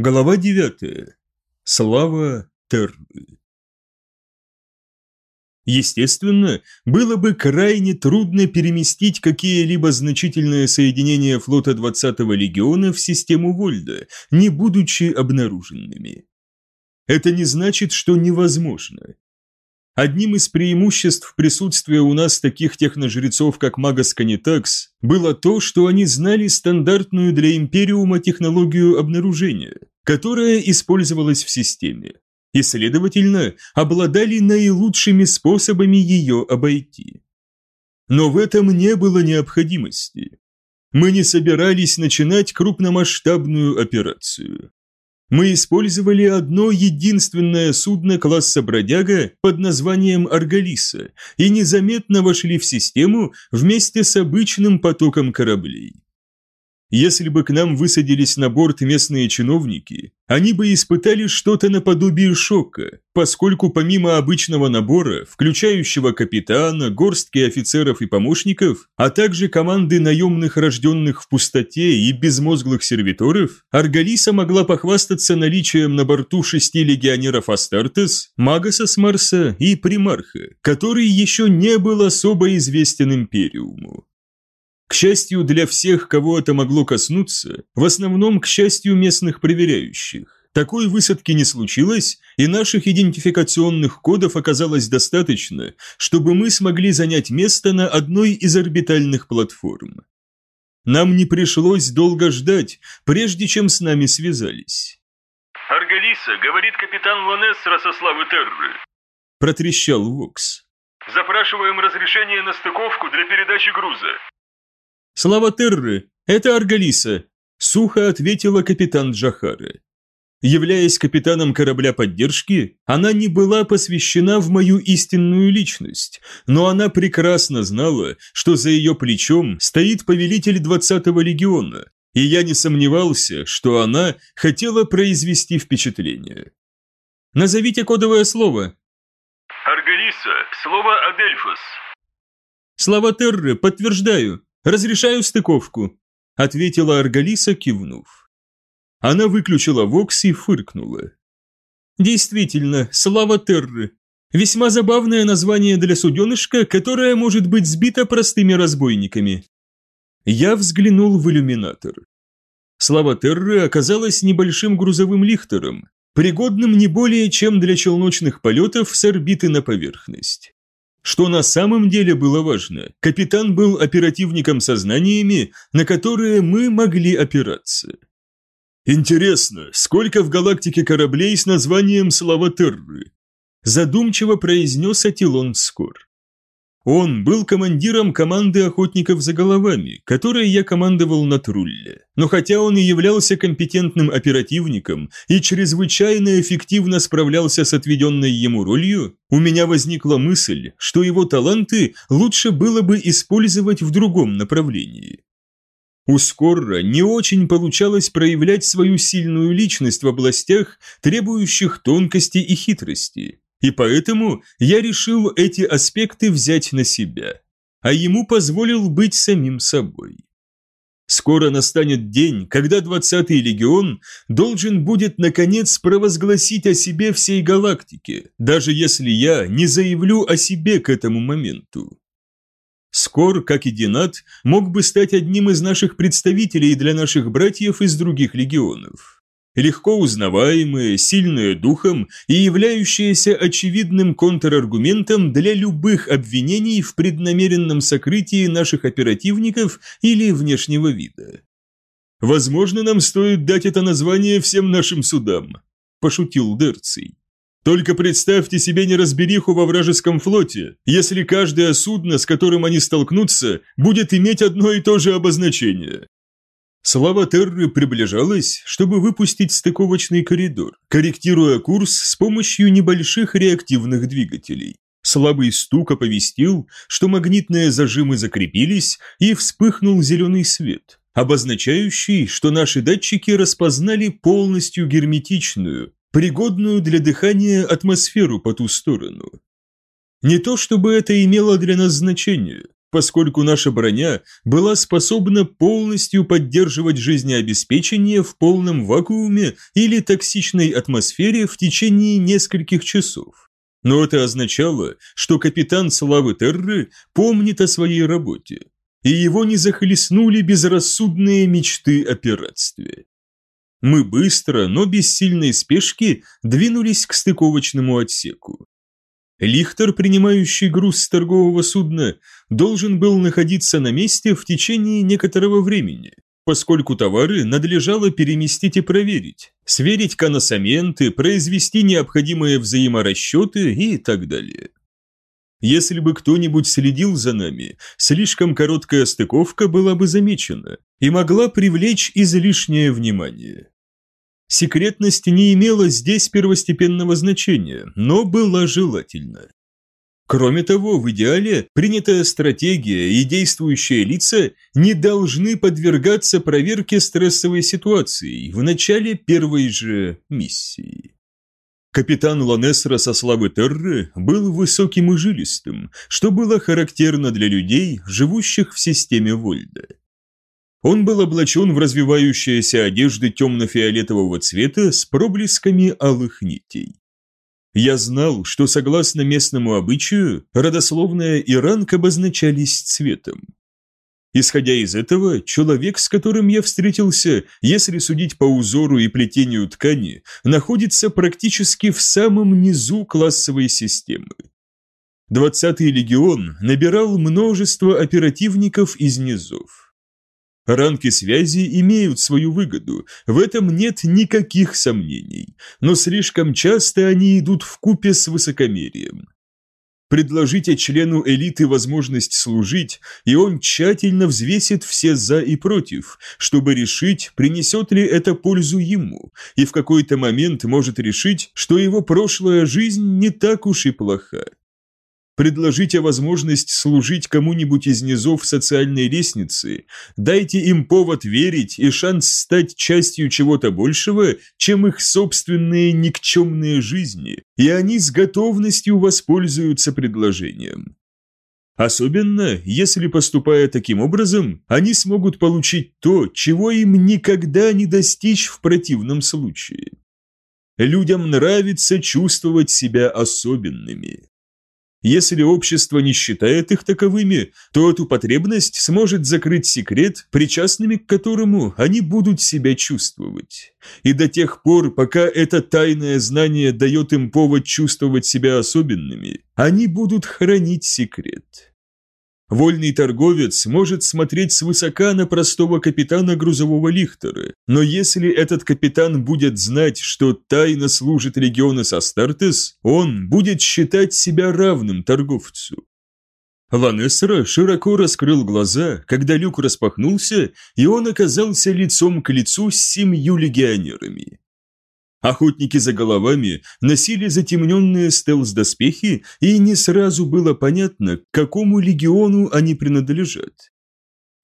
Глава 9. Слава Терры. Естественно, было бы крайне трудно переместить какие-либо значительные соединения флота 20-го легиона в систему Вольда, не будучи обнаруженными. Это не значит, что невозможно. Одним из преимуществ присутствия у нас таких техножрецов, как Магас Канитакс, было то, что они знали стандартную для Империума технологию обнаружения, которая использовалась в системе, и, следовательно, обладали наилучшими способами ее обойти. Но в этом не было необходимости. Мы не собирались начинать крупномасштабную операцию мы использовали одно единственное судно класса «Бродяга» под названием «Аргалиса» и незаметно вошли в систему вместе с обычным потоком кораблей. Если бы к нам высадились на борт местные чиновники, они бы испытали что-то наподобие шока, поскольку помимо обычного набора, включающего капитана, горстки офицеров и помощников, а также команды наемных рожденных в пустоте и безмозглых сервиторов, Аргалиса могла похвастаться наличием на борту шести легионеров Астартес, Магаса с Марса и Примарха, который еще не был особо известен Империуму. К счастью для всех, кого это могло коснуться, в основном к счастью местных проверяющих. Такой высадки не случилось, и наших идентификационных кодов оказалось достаточно, чтобы мы смогли занять место на одной из орбитальных платформ. Нам не пришлось долго ждать, прежде чем с нами связались. «Аргалиса, говорит капитан Ланес Росославы Терры», – протрещал Вокс. «Запрашиваем разрешение на стыковку для передачи груза». «Слава Терры, это Аргалиса», – сухо ответила капитан Джахары. Являясь капитаном корабля поддержки, она не была посвящена в мою истинную личность, но она прекрасно знала, что за ее плечом стоит повелитель 20-го легиона, и я не сомневался, что она хотела произвести впечатление. «Назовите кодовое слово». «Аргалиса, слово Адельфос». «Слава Терры, подтверждаю. «Разрешаю стыковку», – ответила Аргалиса, кивнув. Она выключила вокс и фыркнула. «Действительно, слава Терры. Весьма забавное название для суденышка, которое может быть сбито простыми разбойниками». Я взглянул в иллюминатор. Слава Терры оказалась небольшим грузовым лихтером, пригодным не более чем для челночных полетов с орбиты на поверхность. Что на самом деле было важно, капитан был оперативником со знаниями, на которые мы могли опираться. «Интересно, сколько в галактике кораблей с названием Слава Терры?» Задумчиво произнес Атилон Скор. Он был командиром команды охотников за головами, которой я командовал на Трулле. Но хотя он и являлся компетентным оперативником и чрезвычайно эффективно справлялся с отведенной ему ролью, у меня возникла мысль, что его таланты лучше было бы использовать в другом направлении. У Скорра не очень получалось проявлять свою сильную личность в областях, требующих тонкости и хитрости. И поэтому я решил эти аспекты взять на себя, а ему позволил быть самим собой. Скоро настанет день, когда 20-й легион должен будет наконец провозгласить о себе всей галактике, даже если я не заявлю о себе к этому моменту. Скор, как и Динат, мог бы стать одним из наших представителей для наших братьев из других легионов легко узнаваемые, сильные духом и являющиеся очевидным контраргументом для любых обвинений в преднамеренном сокрытии наших оперативников или внешнего вида. «Возможно, нам стоит дать это название всем нашим судам», – пошутил Дерций. «Только представьте себе неразбериху во вражеском флоте, если каждое судно, с которым они столкнутся, будет иметь одно и то же обозначение. Слава Терры приближалась, чтобы выпустить стыковочный коридор, корректируя курс с помощью небольших реактивных двигателей. Слабый стук оповестил, что магнитные зажимы закрепились и вспыхнул зеленый свет, обозначающий, что наши датчики распознали полностью герметичную, пригодную для дыхания атмосферу по ту сторону. Не то чтобы это имело для нас значение, поскольку наша броня была способна полностью поддерживать жизнеобеспечение в полном вакууме или токсичной атмосфере в течение нескольких часов. Но это означало, что капитан Славы Терры помнит о своей работе, и его не захлестнули безрассудные мечты о пиратстве. Мы быстро, но без сильной спешки, двинулись к стыковочному отсеку. Лихтер, принимающий груз с торгового судна, должен был находиться на месте в течение некоторого времени, поскольку товары надлежало переместить и проверить, сверить коносаменты, произвести необходимые взаиморасчеты и так далее. Если бы кто-нибудь следил за нами, слишком короткая стыковка была бы замечена и могла привлечь излишнее внимание. Секретность не имела здесь первостепенного значения, но была желательна. Кроме того, в идеале принятая стратегия и действующие лица не должны подвергаться проверке стрессовой ситуации в начале первой же миссии. Капитан Ланесра со славы Терры был высоким и жилистым, что было характерно для людей, живущих в системе Вольда. Он был облачен в развивающиеся одежды темно-фиолетового цвета с проблесками алых нитей. Я знал, что согласно местному обычаю, родословная и ранг обозначались цветом. Исходя из этого, человек, с которым я встретился, если судить по узору и плетению ткани, находится практически в самом низу классовой системы. Двадцатый легион набирал множество оперативников из низов. Ранки связи имеют свою выгоду, в этом нет никаких сомнений, но слишком часто они идут в купе с высокомерием. Предложите члену элиты возможность служить, и он тщательно взвесит все «за» и «против», чтобы решить, принесет ли это пользу ему, и в какой-то момент может решить, что его прошлая жизнь не так уж и плоха. Предложите возможность служить кому-нибудь из низов социальной лестницы, дайте им повод верить и шанс стать частью чего-то большего, чем их собственные никчемные жизни, и они с готовностью воспользуются предложением. Особенно, если, поступая таким образом, они смогут получить то, чего им никогда не достичь в противном случае. Людям нравится чувствовать себя особенными. Если общество не считает их таковыми, то эту потребность сможет закрыть секрет, причастными к которому они будут себя чувствовать. И до тех пор, пока это тайное знание дает им повод чувствовать себя особенными, они будут хранить секрет. Вольный торговец может смотреть свысока на простого капитана грузового лихтера, но если этот капитан будет знать, что тайно служит региону Астартес, он будет считать себя равным торговцу. Ланессера широко раскрыл глаза, когда люк распахнулся, и он оказался лицом к лицу с семью легионерами. Охотники за головами носили затемненные стелс-доспехи, и не сразу было понятно, к какому легиону они принадлежат.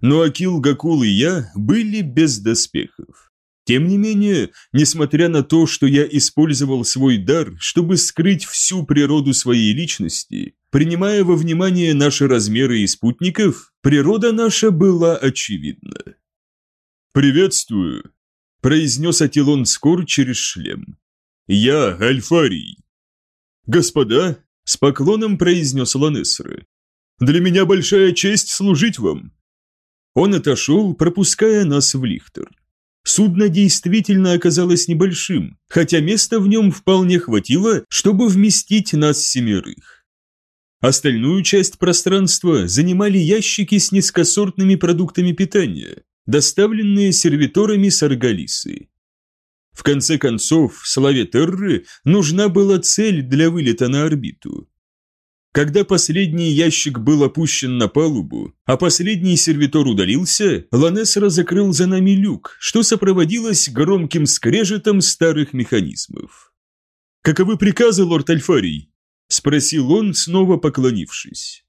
Но Акил, Гакул и я были без доспехов. Тем не менее, несмотря на то, что я использовал свой дар, чтобы скрыть всю природу своей личности, принимая во внимание наши размеры и спутников, природа наша была очевидна. «Приветствую», произнес Атилон Скор через шлем. «Я Альфарий». «Господа», — с поклоном произнес Ланессеры, «для меня большая честь служить вам». Он отошел, пропуская нас в лихтер. Судно действительно оказалось небольшим, хотя места в нем вполне хватило, чтобы вместить нас семерых. Остальную часть пространства занимали ящики с низкосортными продуктами питания, доставленные сервиторами Саргалисы. В конце концов, славе Терры нужна была цель для вылета на орбиту. Когда последний ящик был опущен на палубу, а последний сервитор удалился, Ланесра закрыл за нами люк, что сопроводилось громким скрежетом старых механизмов. «Каковы приказы, лорд Альфарий?» – спросил он, снова поклонившись.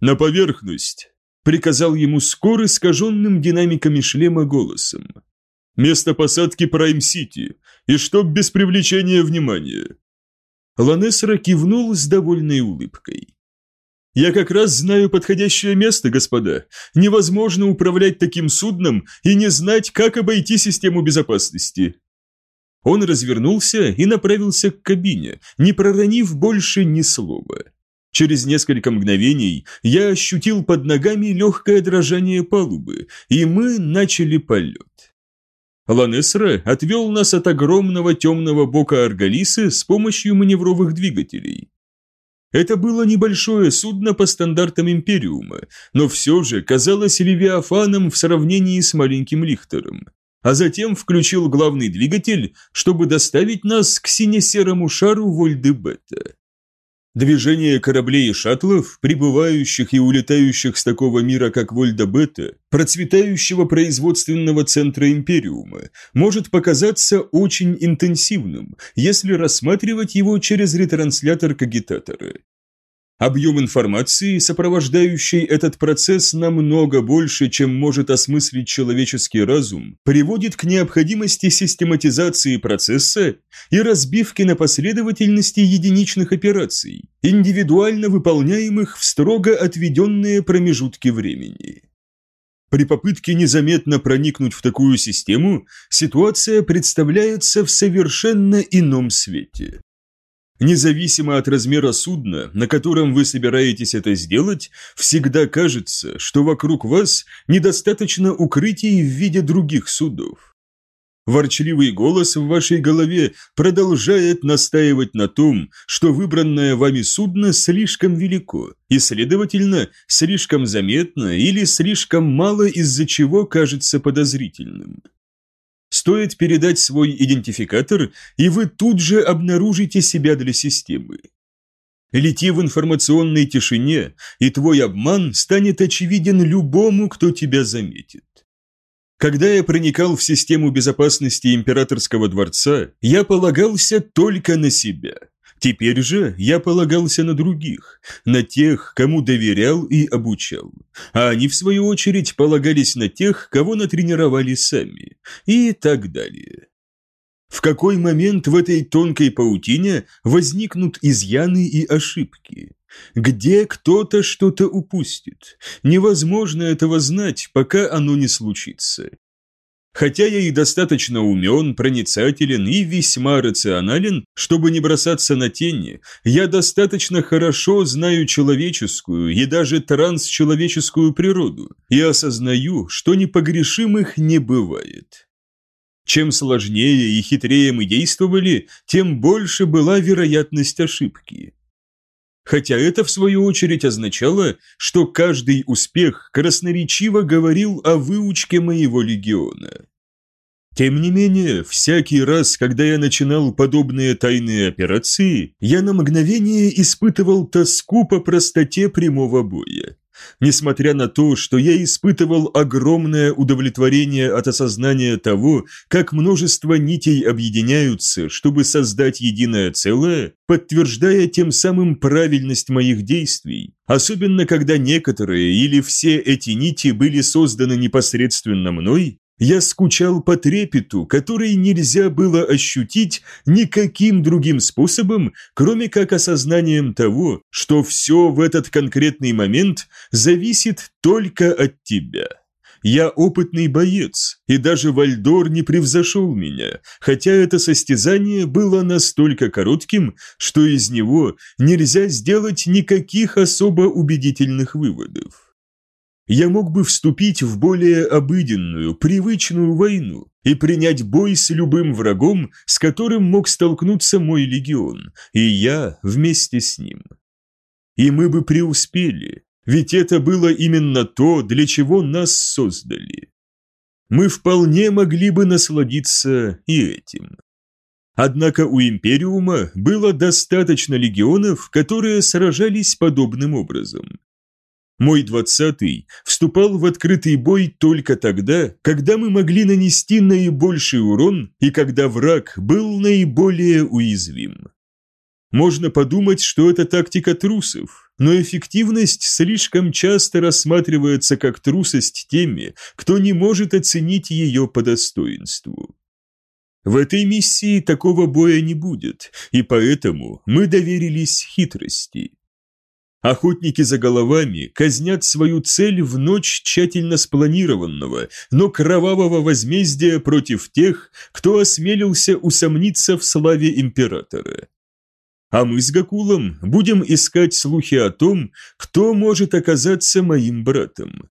«На поверхность», приказал ему скоро искаженным динамиками шлема голосом. «Место посадки Прайм-Сити, и чтоб без привлечения внимания». Ланесра кивнул с довольной улыбкой. Я как раз знаю подходящее место, господа. Невозможно управлять таким судном и не знать, как обойти систему безопасности. Он развернулся и направился к кабине, не проронив больше ни слова. Через несколько мгновений я ощутил под ногами легкое дрожание палубы, и мы начали полет. Ланесра отвел нас от огромного темного бока Аргалисы с помощью маневровых двигателей. Это было небольшое судно по стандартам Империума, но все же казалось Левиафаном в сравнении с маленьким Лихтером. А затем включил главный двигатель, чтобы доставить нас к сине-серому шару Вольдебета. Движение кораблей и шаттлов, прибывающих и улетающих с такого мира, как Вольда-Бета, процветающего производственного центра Империума, может показаться очень интенсивным, если рассматривать его через ретранслятор кагитатора. Объем информации, сопровождающий этот процесс намного больше, чем может осмыслить человеческий разум, приводит к необходимости систематизации процесса и разбивки на последовательности единичных операций, индивидуально выполняемых в строго отведенные промежутки времени. При попытке незаметно проникнуть в такую систему, ситуация представляется в совершенно ином свете. Независимо от размера судна, на котором вы собираетесь это сделать, всегда кажется, что вокруг вас недостаточно укрытий в виде других судов. Ворчливый голос в вашей голове продолжает настаивать на том, что выбранное вами судно слишком велико и, следовательно, слишком заметно или слишком мало из-за чего кажется подозрительным. Стоит передать свой идентификатор, и вы тут же обнаружите себя для системы. Лети в информационной тишине, и твой обман станет очевиден любому, кто тебя заметит. Когда я проникал в систему безопасности императорского дворца, я полагался только на себя – Теперь же я полагался на других, на тех, кому доверял и обучал, а они, в свою очередь, полагались на тех, кого натренировали сами, и так далее. В какой момент в этой тонкой паутине возникнут изъяны и ошибки? Где кто-то что-то упустит? Невозможно этого знать, пока оно не случится. Хотя я и достаточно умен, проницателен и весьма рационален, чтобы не бросаться на тени, я достаточно хорошо знаю человеческую и даже трансчеловеческую природу и осознаю, что непогрешимых не бывает. Чем сложнее и хитрее мы действовали, тем больше была вероятность ошибки. Хотя это, в свою очередь, означало, что каждый успех красноречиво говорил о выучке моего легиона. Тем не менее, всякий раз, когда я начинал подобные тайные операции, я на мгновение испытывал тоску по простоте прямого боя. Несмотря на то, что я испытывал огромное удовлетворение от осознания того, как множество нитей объединяются, чтобы создать единое целое, подтверждая тем самым правильность моих действий, особенно когда некоторые или все эти нити были созданы непосредственно мной, я скучал по трепету, который нельзя было ощутить никаким другим способом, кроме как осознанием того, что все в этот конкретный момент зависит только от тебя. Я опытный боец, и даже Вальдор не превзошел меня, хотя это состязание было настолько коротким, что из него нельзя сделать никаких особо убедительных выводов я мог бы вступить в более обыденную, привычную войну и принять бой с любым врагом, с которым мог столкнуться мой легион, и я вместе с ним. И мы бы преуспели, ведь это было именно то, для чего нас создали. Мы вполне могли бы насладиться и этим. Однако у Империума было достаточно легионов, которые сражались подобным образом. Мой двадцатый вступал в открытый бой только тогда, когда мы могли нанести наибольший урон и когда враг был наиболее уязвим. Можно подумать, что это тактика трусов, но эффективность слишком часто рассматривается как трусость теми, кто не может оценить ее по достоинству. В этой миссии такого боя не будет, и поэтому мы доверились хитрости. Охотники за головами казнят свою цель в ночь тщательно спланированного, но кровавого возмездия против тех, кто осмелился усомниться в славе императора. А мы с Гакулом будем искать слухи о том, кто может оказаться моим братом.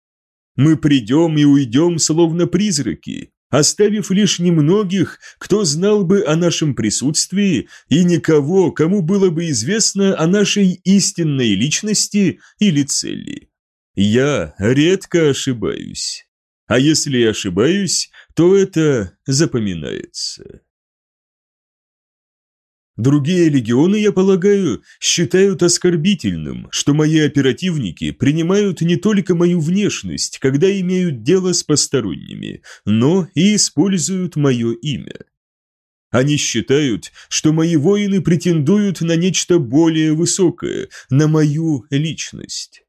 Мы придем и уйдем, словно призраки, оставив лишь немногих, кто знал бы о нашем присутствии, и никого, кому было бы известно о нашей истинной личности или цели. Я редко ошибаюсь. А если ошибаюсь, то это запоминается. Другие легионы, я полагаю, считают оскорбительным, что мои оперативники принимают не только мою внешность, когда имеют дело с посторонними, но и используют мое имя. Они считают, что мои воины претендуют на нечто более высокое, на мою личность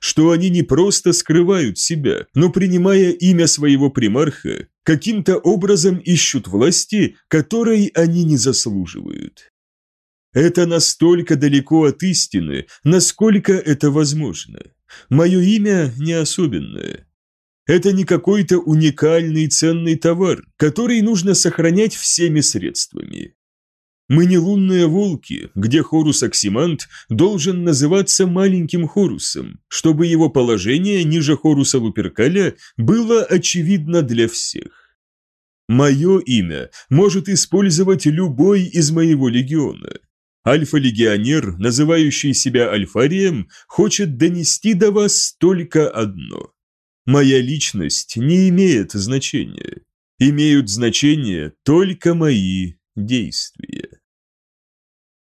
что они не просто скрывают себя, но, принимая имя своего примарха, каким-то образом ищут власти, которой они не заслуживают. Это настолько далеко от истины, насколько это возможно. Мое имя не особенное. Это не какой-то уникальный ценный товар, который нужно сохранять всеми средствами. Мы не лунные волки, где Хорус Оксимант должен называться маленьким Хорусом, чтобы его положение ниже Хоруса Луперкаля было очевидно для всех. Мое имя может использовать любой из моего легиона. Альфа-легионер, называющий себя Альфарием, хочет донести до вас только одно. Моя личность не имеет значения. Имеют значение только мои действия.